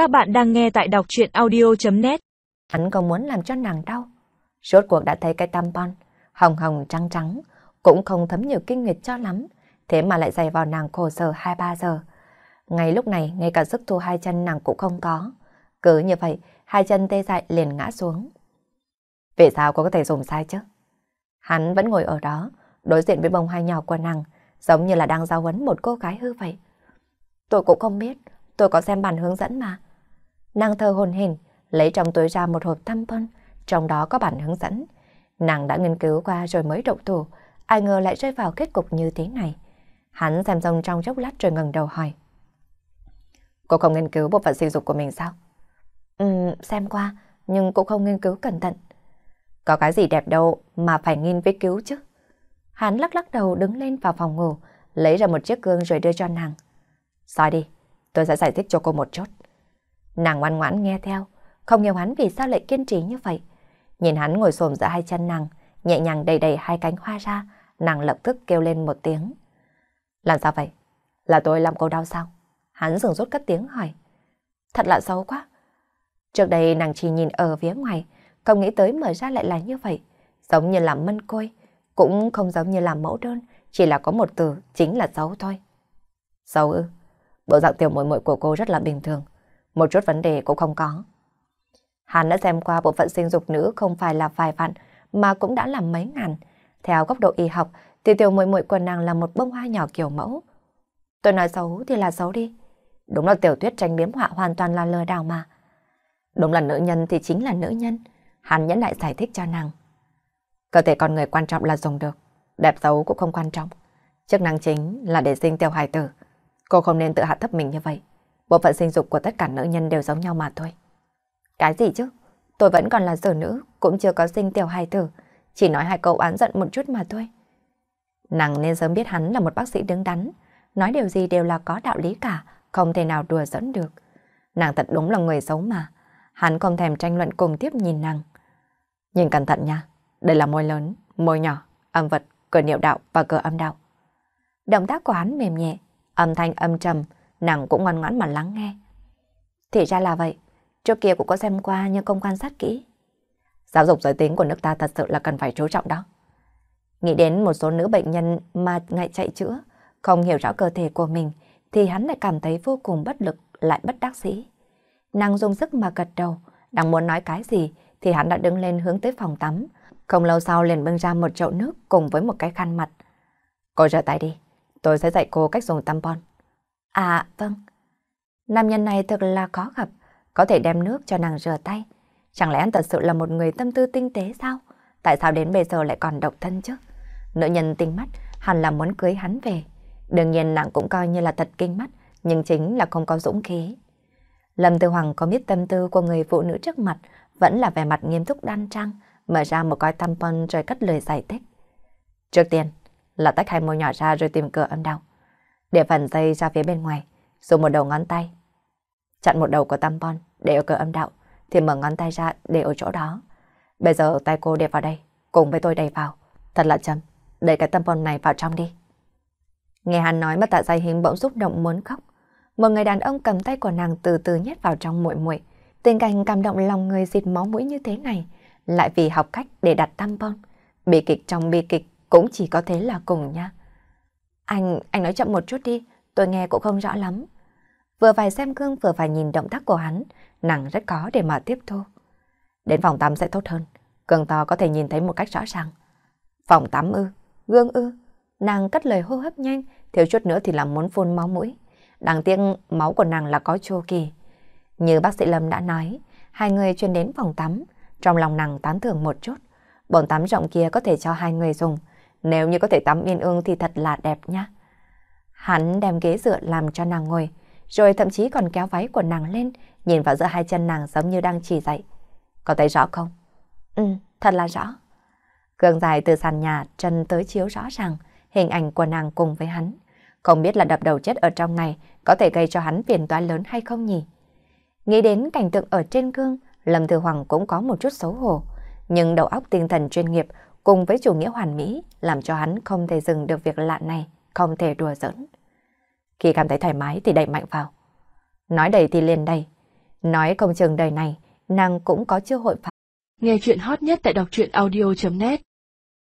Các bạn đang nghe tại đọc chuyện audio.net Hắn không muốn làm cho nàng đau. Rốt cuộc đã thấy cái tampon, hồng hồng trắng trắng, cũng không thấm nhiều kinh nguyệt cho lắm, thế mà lại dày vào nàng khổ sở 2-3 giờ. Ngay lúc này, ngay cả sức thu hai chân nàng cũng không có. Cứ như vậy, hai chân tê dại liền ngã xuống. Vì sao cô có thể dùng sai chứ? Hắn vẫn ngồi ở đó, đối diện với bông hoa nhỏ của nàng, giống như là đang giao huấn một cô gái hư vậy. Tôi cũng không biết, tôi có xem bản hướng dẫn mà. Nàng thơ hồn hình, lấy trong túi ra một hộp tampon, trong đó có bản hướng dẫn. Nàng đã nghiên cứu qua rồi mới động thủ, ai ngờ lại rơi vào kết cục như thế này. Hắn xem xong trong chốc lát rồi ngẩng đầu hỏi. Cô không nghiên cứu bộ phận sinh dục của mình sao? Ừm, xem qua, nhưng cũng không nghiên cứu cẩn thận. Có cái gì đẹp đâu mà phải nghiên với cứu chứ? Hắn lắc lắc đầu đứng lên vào phòng ngủ, lấy ra một chiếc gương rồi đưa cho nàng. Soi đi, tôi sẽ giải thích cho cô một chút. Nàng ngoan ngoãn nghe theo, không hiểu hắn vì sao lại kiên trì như vậy. Nhìn hắn ngồi xổm giữa hai chân nàng, nhẹ nhàng đầy đầy hai cánh hoa ra, nàng lập tức kêu lên một tiếng. Làm sao vậy? Là tôi làm cô đau sao? Hắn dừng rút cất tiếng hỏi. Thật là xấu quá. Trước đây nàng chỉ nhìn ở phía ngoài, không nghĩ tới mở ra lại là như vậy. Giống như là mân côi, cũng không giống như là mẫu đơn, chỉ là có một từ, chính là xấu thôi. Xấu ư? Bộ dạng tiểu muội muội của cô rất là bình thường, một chút vấn đề cũng không có. Hắn đã xem qua bộ phận sinh dục nữ không phải là vài vạn, mà cũng đã là mấy ngàn. Theo góc độ y học, thì tiểu muội muội của nàng là một bông hoa nhỏ kiểu mẫu. Tôi nói xấu thì là xấu đi. Đúng là tiểu tuyết tranh biếm họa hoàn toàn là lừa đảo mà. Đúng là nữ nhân thì chính là nữ nhân. Hắn nhẫn lại giải thích cho nàng. Cơ thể con người quan trọng là dùng được. Đẹp xấu cũng không quan trọng. Chức năng chính là để sinh tiểu hài tử. Cô không nên tự hạ thấp mình như vậy. Bộ phận sinh dục của tất cả nữ nhân đều giống nhau mà thôi. Cái gì chứ? Tôi vẫn còn là sở nữ, cũng chưa có sinh tiểu hài tử. Chỉ nói hai câu án giận một chút mà thôi. Nàng nên sớm biết hắn là một bác sĩ đứng đắn. Nói điều gì đều là có đạo lý cả, không thể nào đùa dẫn được. Nàng thật đúng là người xấu mà. Hắn không thèm tranh luận cùng tiếp nhìn nàng. Nhìn cẩn thận nha, đây là môi lớn, môi nhỏ, âm vật, cửa niệu đạo và cửa âm đạo. Động tác của hắn mềm nhẹ, âm thanh âm trầm, nàng cũng ngoan ngoãn mà lắng nghe. Thì ra là vậy, trước kia cũng có xem qua nhưng không quan sát kỹ. Giáo dục giới tính của nước ta thật sự là cần phải chú trọng đó. Nghĩ đến một số nữ bệnh nhân mà ngại chạy chữa, không hiểu rõ cơ thể của mình, thì hắn lại cảm thấy vô cùng bất lực, lại bất đắc dĩ. Nàng dùng sức mà gật đầu, đang muốn nói cái gì thì hắn đã đứng lên hướng tới phòng tắm. Không lâu sau liền bưng ra một chậu nước cùng với một cái khăn mặt. Cô rửa tay đi, tôi sẽ dạy cô cách dùng tampon. À, vâng. Nam nhân này thật là khó gặp, có thể đem nước cho nàng rửa tay. Chẳng lẽ anh thật sự là một người tâm tư tinh tế sao? Tại sao đến bây giờ lại còn độc thân chứ? Nữ nhân tinh mắt hẳn là muốn cưới hắn về. Đương nhiên nàng cũng coi như là thật kinh mắt, nhưng chính là không có dũng khí. Lâm Tư Hoàng có biết tâm tư của người phụ nữ trước mặt, vẫn là vẻ mặt nghiêm túc đan trang, mở ra một gói tampon rồi cất lời giải thích. Trước tiên là tách hai môi nhỏ ra rồi tìm cửa âm đạo. Để phần dây ra phía bên ngoài, dùng một đầu ngón tay. Chặn một đầu của tampon để ở cửa âm đạo, thì mở ngón tay ra để ở chỗ đó. Bây giờ tay cô để vào đây, cùng với tôi đẩy vào. Thật là chậm, đẩy cái tampon này vào trong đi. Nghe hắn nói mà tạ dây hình bỗng xúc động muốn khóc. Một người đàn ông cầm tay của nàng từ từ nhét vào trong muội muội. Tình cảnh cảm động lòng người dịt máu mũi như thế này, lại vì học cách để đặt tampon. Bi kịch trong bi kịch cũng chỉ có thế là cùng nha. Anh, anh nói chậm một chút đi, tôi nghe cũng không rõ lắm. Vừa phải xem gương vừa phải nhìn động tác của hắn, nàng rất có để mà tiếp thu. Đến phòng tắm sẽ tốt hơn, gương to có thể nhìn thấy một cách rõ ràng. Phòng tắm ư, gương ư, nàng cất lời hô hấp nhanh, thiếu chút nữa thì là muốn phun máu mũi. Đáng tiếc máu của nàng là có chu kỳ. Như bác sĩ Lâm đã nói, hai người chuyên đến phòng tắm, trong lòng nàng tán thưởng một chút. Bồn tắm rộng kia có thể cho hai người dùng, nếu như có thể tắm yên ương thì thật là đẹp nhá. Hắn đem ghế dựa làm cho nàng ngồi, rồi thậm chí còn kéo váy của nàng lên, nhìn vào giữa hai chân nàng giống như đang chỉ dậy. Có thấy rõ không? Ừ, thật là rõ. Gương dài từ sàn nhà chân tới chiếu rõ ràng, hình ảnh của nàng cùng với hắn. Không biết là đập đầu chết ở trong này có thể gây cho hắn phiền toái lớn hay không nhỉ? Nghĩ đến cảnh tượng ở trên gương, Lâm Thư Hoàng cũng có một chút xấu hổ. Nhưng đầu óc tinh thần chuyên nghiệp cùng với chủ nghĩa hoàn mỹ làm cho hắn không thể dừng được việc lạ này, không thể đùa giỡn. Khi cảm thấy thoải mái thì đẩy mạnh vào. Nói đầy thì liền đầy. Nói công trường đời này, nàng cũng có chưa hội phạm. Nghe chuyện hot nhất tại đọc truyện audio.net